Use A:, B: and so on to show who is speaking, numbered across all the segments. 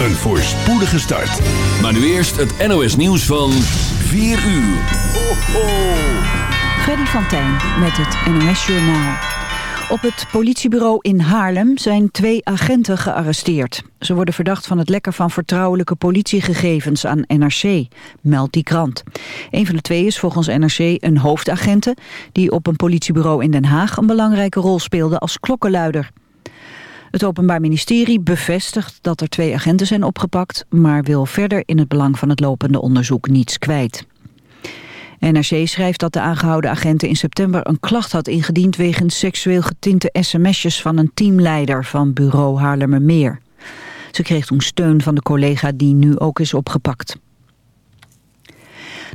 A: een voorspoedige start.
B: Maar nu eerst het NOS nieuws van 4 uur. Ho, ho.
C: Freddy van Tijn met het NOS Journaal. Op het politiebureau in Haarlem zijn twee agenten gearresteerd. Ze worden verdacht van het lekken van vertrouwelijke politiegegevens aan NRC, meldt die krant. Een van de twee is volgens NRC een hoofdagente... die op een politiebureau in Den Haag een belangrijke rol speelde als klokkenluider. Het Openbaar Ministerie bevestigt dat er twee agenten zijn opgepakt... maar wil verder in het belang van het lopende onderzoek niets kwijt. NRC schrijft dat de aangehouden agenten in september een klacht had ingediend wegens seksueel getinte sms'jes van een teamleider van bureau Haarlemmermeer. Ze kreeg toen steun van de collega die nu ook is opgepakt.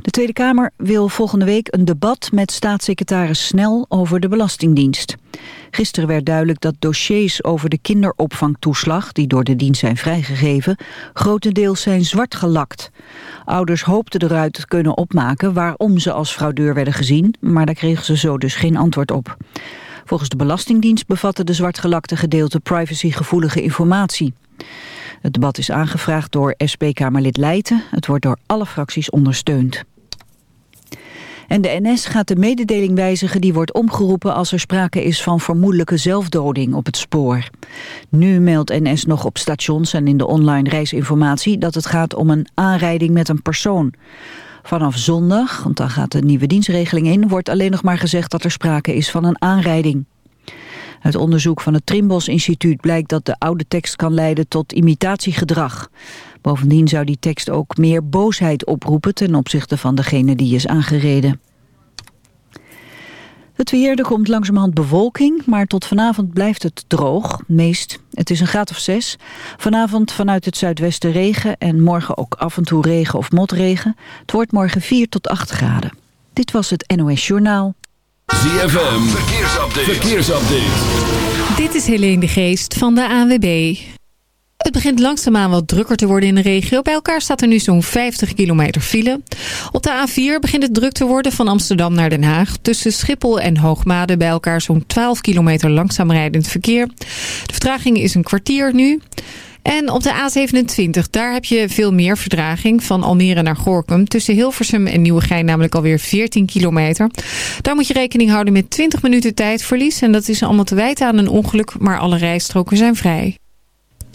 C: De Tweede Kamer wil volgende week een debat met staatssecretaris Snel over de Belastingdienst. Gisteren werd duidelijk dat dossiers over de kinderopvangtoeslag, die door de dienst zijn vrijgegeven, grotendeels zijn zwart gelakt. Ouders hoopten eruit te kunnen opmaken waarom ze als fraudeur werden gezien, maar daar kregen ze zo dus geen antwoord op. Volgens de Belastingdienst bevatten de zwartgelakte gedeelte privacygevoelige informatie. Het debat is aangevraagd door SP-Kamerlid Leijten. Het wordt door alle fracties ondersteund. En de NS gaat de mededeling wijzigen die wordt omgeroepen als er sprake is van vermoedelijke zelfdoding op het spoor. Nu meldt NS nog op stations en in de online reisinformatie dat het gaat om een aanrijding met een persoon. Vanaf zondag, want dan gaat de nieuwe dienstregeling in, wordt alleen nog maar gezegd dat er sprake is van een aanrijding. Uit onderzoek van het Trimbos Instituut blijkt dat de oude tekst kan leiden tot imitatiegedrag. Bovendien zou die tekst ook meer boosheid oproepen ten opzichte van degene die is aangereden. Het weer, er komt langzamerhand bewolking, maar tot vanavond blijft het droog, meest. Het is een graad of zes. Vanavond vanuit het zuidwesten regen en morgen ook af en toe regen of motregen. Het wordt morgen 4 tot 8 graden. Dit was het NOS Journaal.
B: ZFM, verkeersupdate. verkeersupdate.
D: Dit is Helene de Geest van de ANWB. Het begint langzaamaan wat drukker te worden in de regio. Bij elkaar staat er nu zo'n 50 kilometer file. Op de A4 begint het druk te worden van Amsterdam naar Den Haag. Tussen Schiphol en Hoogmade bij elkaar zo'n 12 kilometer langzaam rijdend verkeer. De vertraging is een kwartier nu. En op de A27, daar heb je veel meer verdraging van Almere naar Gorkum. Tussen Hilversum en Nieuwegein namelijk alweer 14 kilometer. Daar moet je rekening houden met 20 minuten tijdverlies. En dat is allemaal te wijten aan een ongeluk, maar alle rijstroken zijn vrij.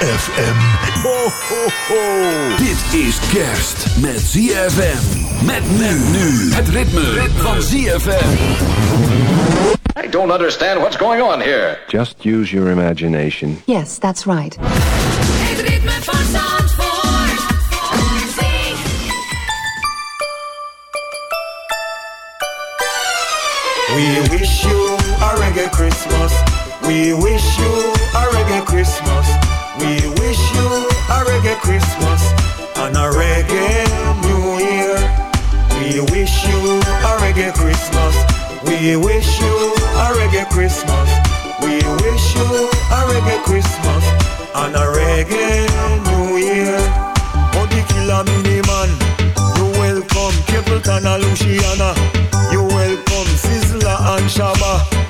A: ZFM. Ho, ho, ho.
B: Dit is kerst met ZFM. Met men nu. Het ritme, ritme. van ZFM.
E: I don't understand what's going on here.
F: Just use your imagination.
G: Yes, that's right.
H: Het ritme van
G: We wish you a reggae Christmas. We wish you a reggae Christmas. We wish you a reggae Christmas and a reggae New Year. We wish you a reggae Christmas. We wish you a reggae Christmas. We wish you a reggae Christmas and a reggae New Year. Body killer mini man, you welcome Capleton and Luciana. You welcome Sizzla and Shabba.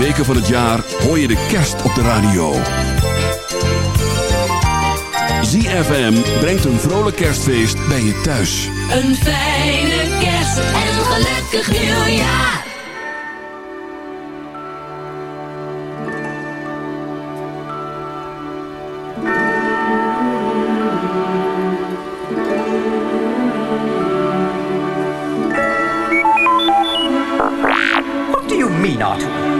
B: weken van het jaar hoor je de kerst op de radio. ZFM brengt een vrolijk kerstfeest bij je thuis.
I: Een fijne kerst en een gelukkig nieuwjaar.
J: What do you mean, Arthur?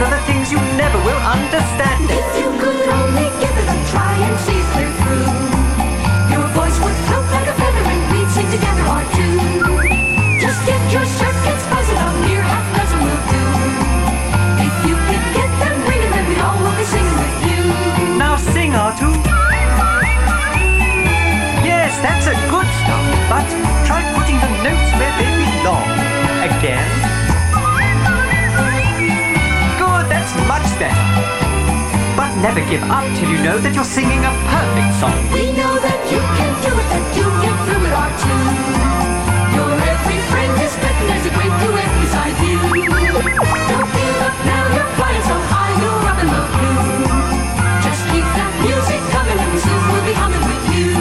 J: are the things you never will understand.
I: If you could only give it a try and see through, your voice would float like a feather and we'd sing together or two. Just get your circuits mere half dozen will do. If you could get them ringing, then we all will be singing with you.
J: Now sing, Artu. Yes, that's a good start, but try putting the notes where they belong. Again. Better. But never give up till you know that you're singing a perfect song.
I: We know that you can do it, that you get through it or two. Your every friend is betting there's a great duet beside you. Don't give up now, you're flying so high, you're up in the blue. Just keep that music coming and soon we'll be humming with you.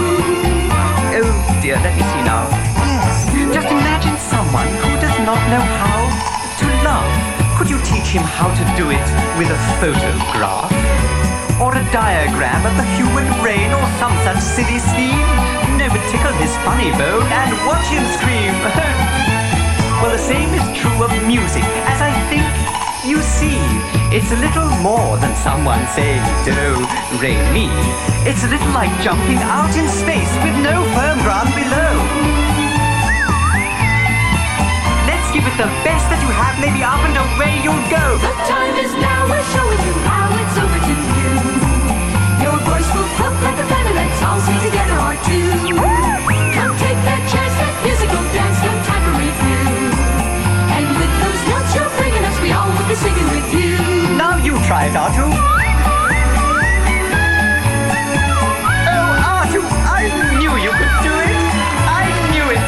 J: Oh dear, let me see now. Yes, just imagine someone who does not know how to love. Could you teach him how to do it with a photograph? Or a diagram of the human brain or some such silly scheme? But tickle his funny bone and watch him scream. well, the same is true of music, as I think you see. It's a little more than someone saying do, re, mi. It's a little like jumping out in space with no firm ground below. It the best that you have, maybe up and away you'll go.
I: The time is now, we're showing you how it's over to you. Your voice will float like a feather, let's all sing together or two. Come take that chance, that musical dance, no time for review. And with those notes you're bringing us, we all will be singing with you.
J: Now you try it, Artu. Oh, Artu, I knew you could do it. I knew it.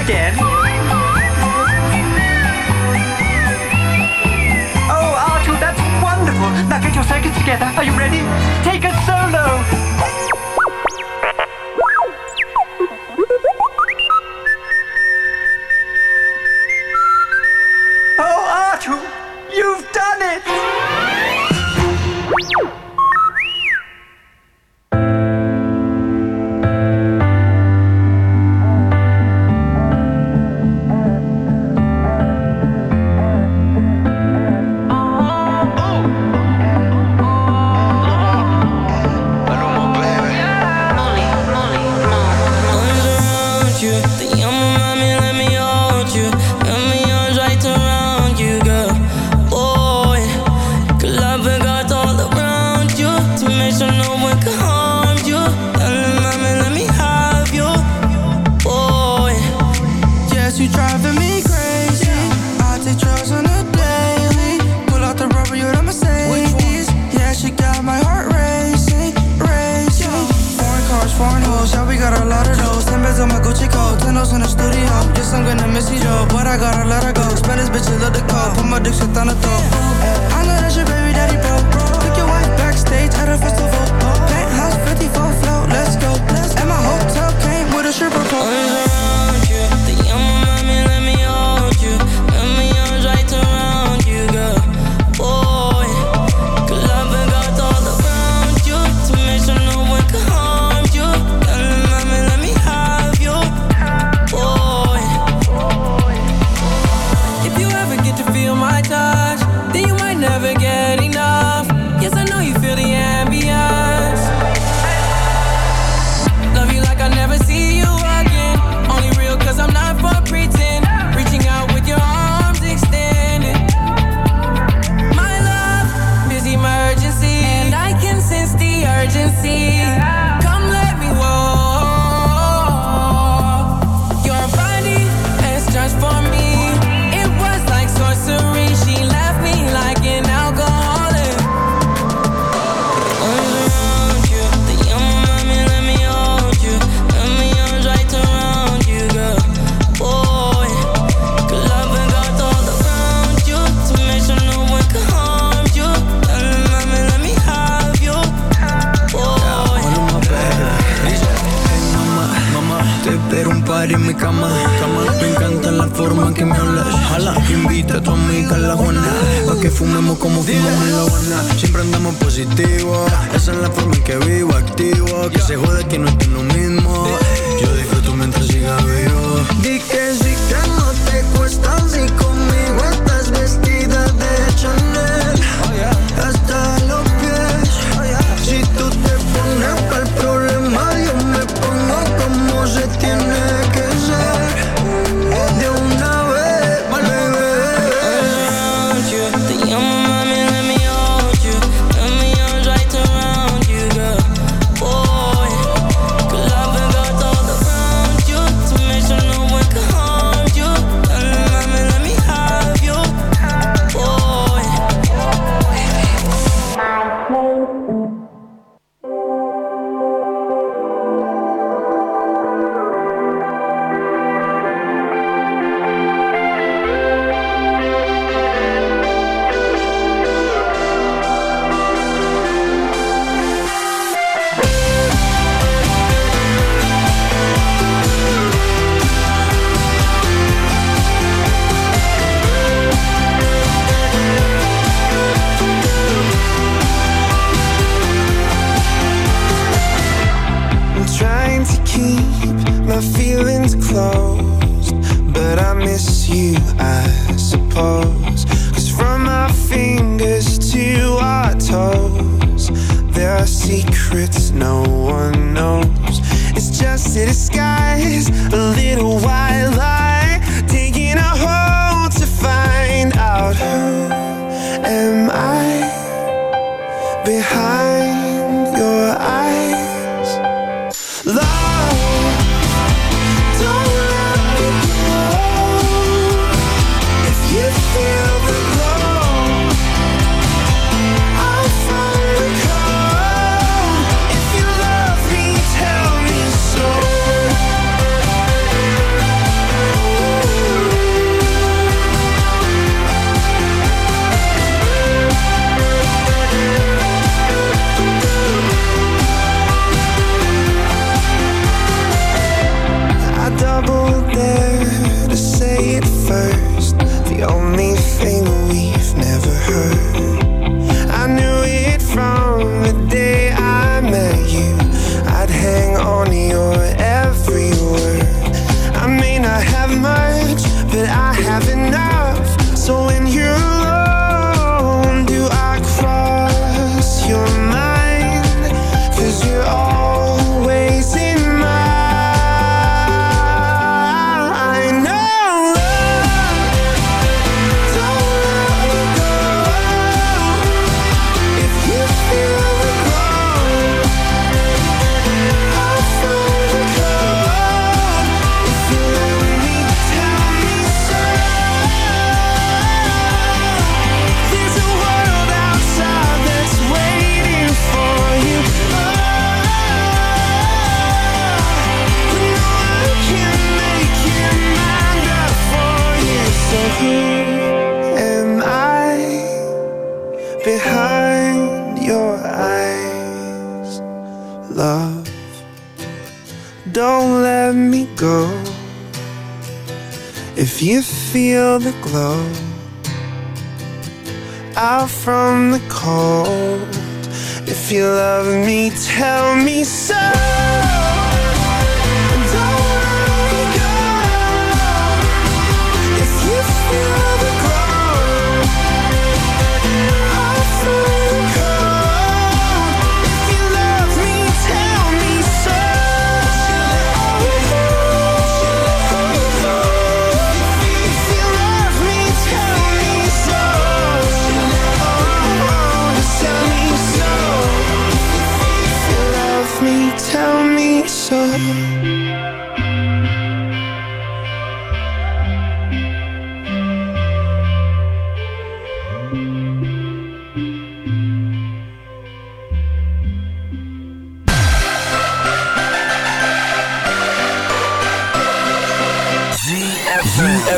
J: Again. Now get your circuits together. Are you ready? Take a solo.
K: ojalá Invita a tu amiga a la Juana Pa' que fumemos como fumamos en la Habana. Siempre andamos positivos Esa es la forma en que vivo, activo. Que se jode que no estoy lo mismo. Yo disfruto mientras siga vivo.
L: Di sí, If you feel the glow out from the cold, if you love me, tell me so.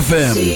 B: ZFM.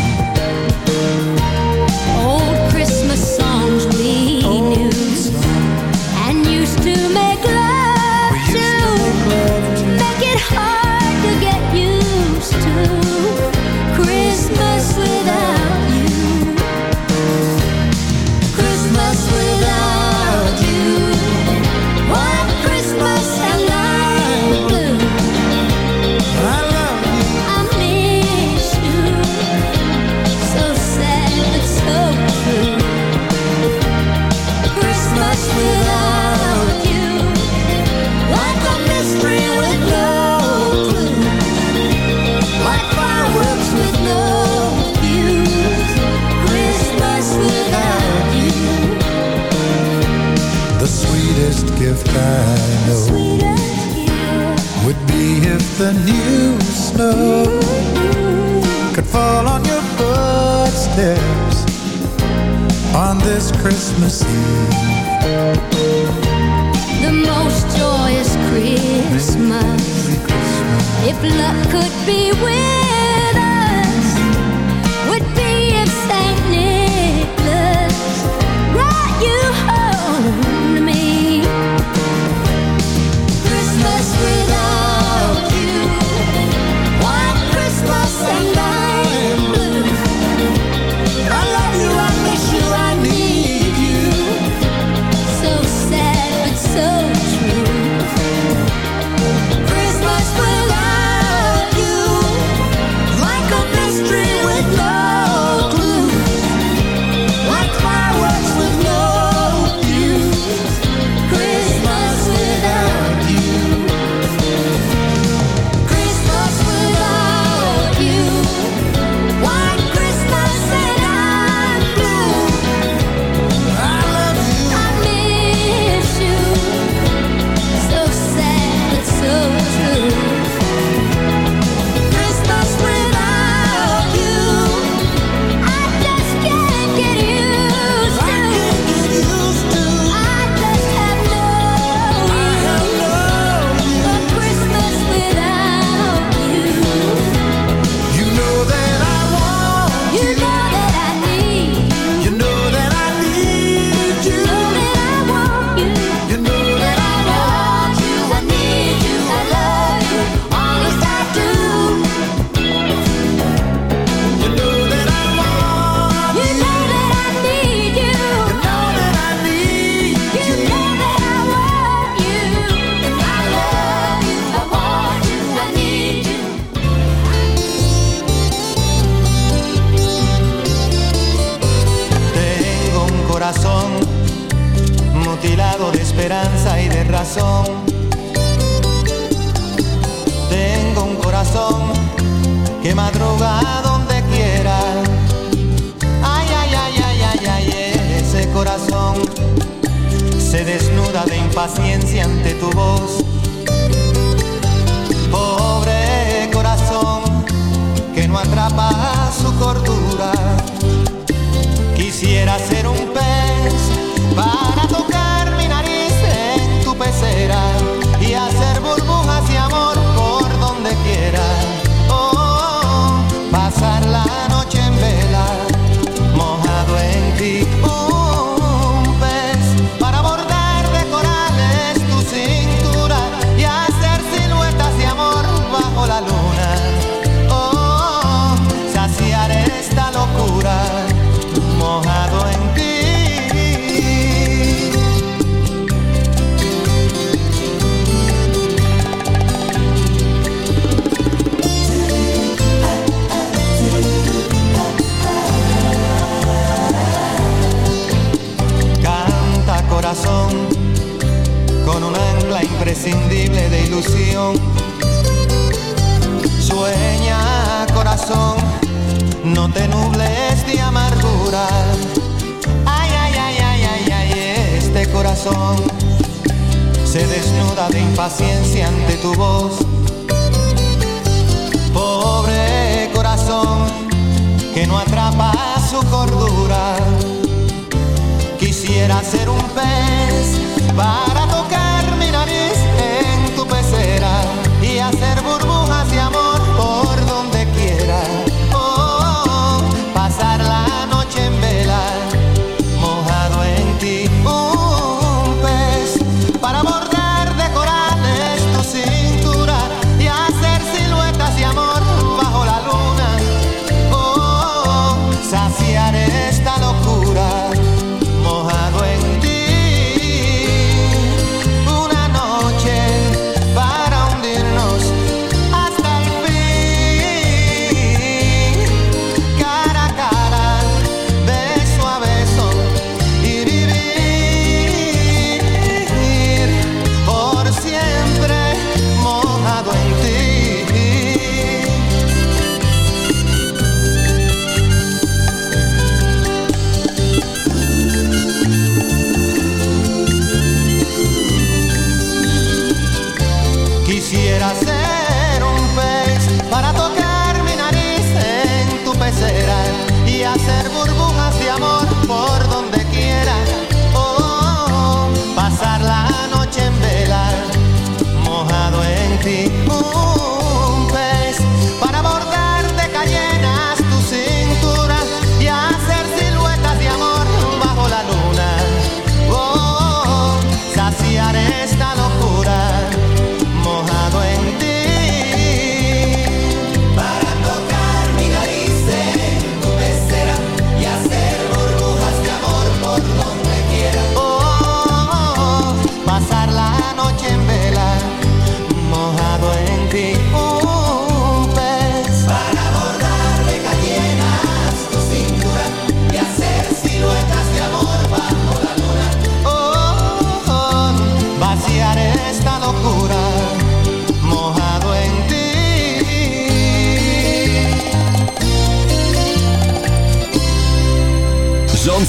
M: the new snow could fall on your footsteps on this Christmas Eve.
H: The most joyous Christmas, if luck could be with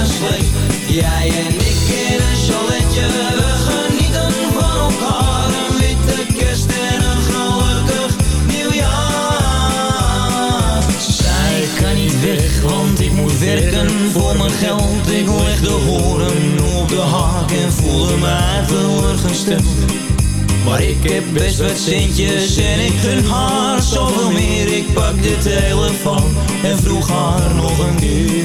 N: Jij en ik in een chaletje, we genieten van elkaar. Een witte kerst en een gelukkig nieuwjaar. Ik kan niet weg, want ik moet werken voor mijn geld. Ik leg de horen op de haak en voelde mij verloren stem. Maar ik heb best wat centjes en ik gun haar zoveel meer. Ik pak de telefoon en vroeg haar nog een keer.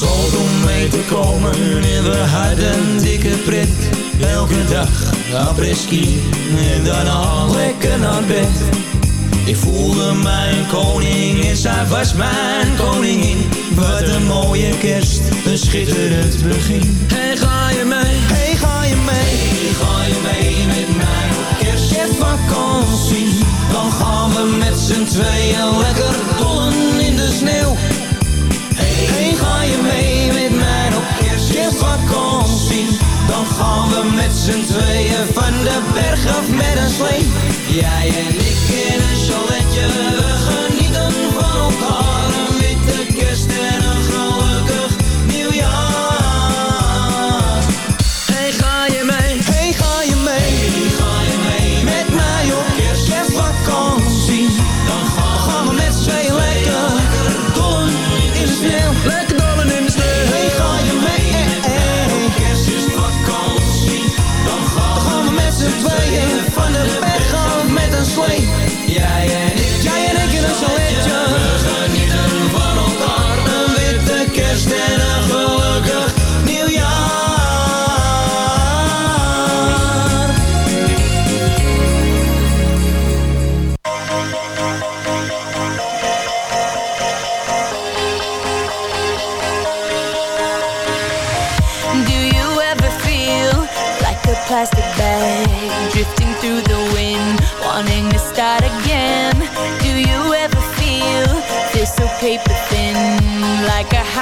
N: Besloot om mee te komen en we een dikke pret. Elke dag apres-ski en daarna lekker naar bed. Ik voelde mijn koning en zij was mijn koningin. Wat een mooie kerst, een schitterend begin. Hey, ga je mee? Hey, ga je mee? Hey, ga je mee met mij op kerst? Kerstvakantie, dan gaan we met z'n tweeën lekker dollen in de sneeuw. Hey, je mee met mij op kerst, kerstvakantie? Dan gaan we met z'n tweeën van de berg af met een slee. Jij en ik in een chaletje, we genieten van elkaar.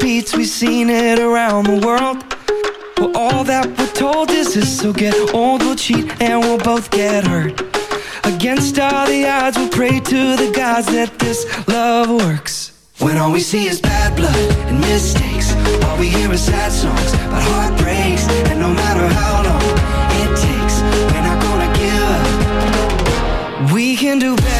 L: repeats. We've seen it around the world. Well, all that we're told is this. So get old, we'll cheat, and we'll both get hurt. Against all the odds, we'll pray to the gods that this love works. When all we see is bad blood and mistakes, all we hear is sad songs about heartbreaks. And no matter how long it takes, we're not gonna give up. We can do better.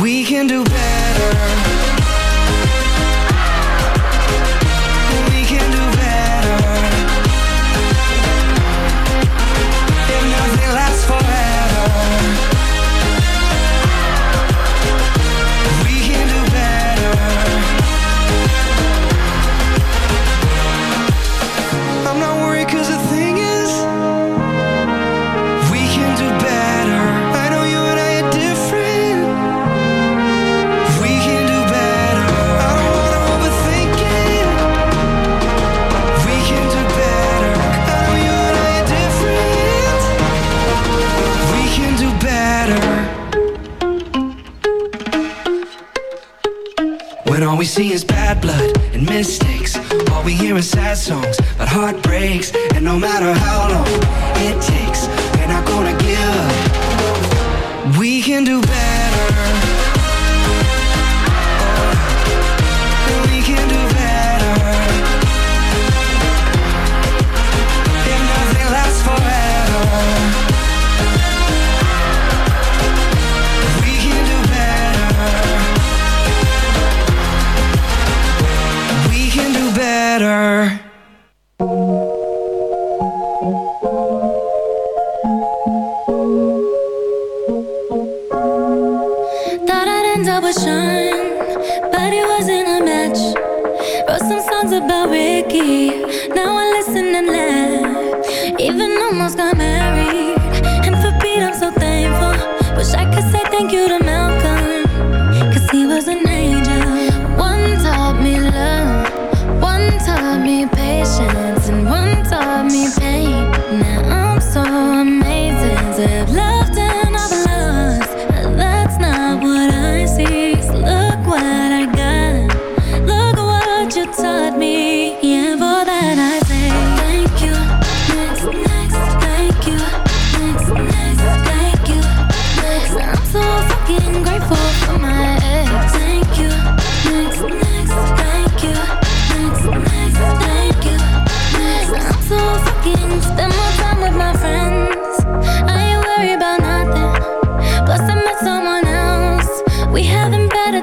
L: We can do better. Songs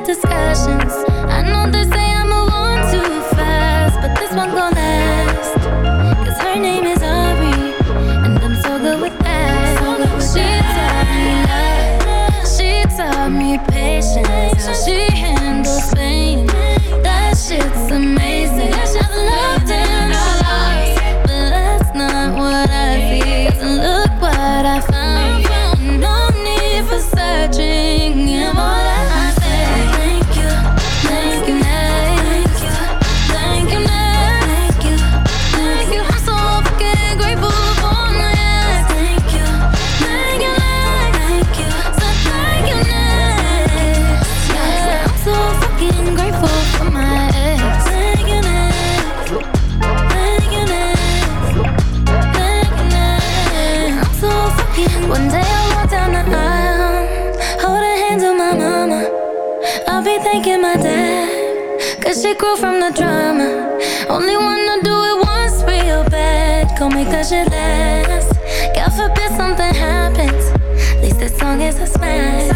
O: discussions. I know they say I move on too fast, but this one gon' last. Cause her name is Ari, and I'm so good with that. She taught me love. She taught me patience. She from the drama. Only wanna do it once real bad, go make that shit last. God forbid something happens, at least this song is a smash.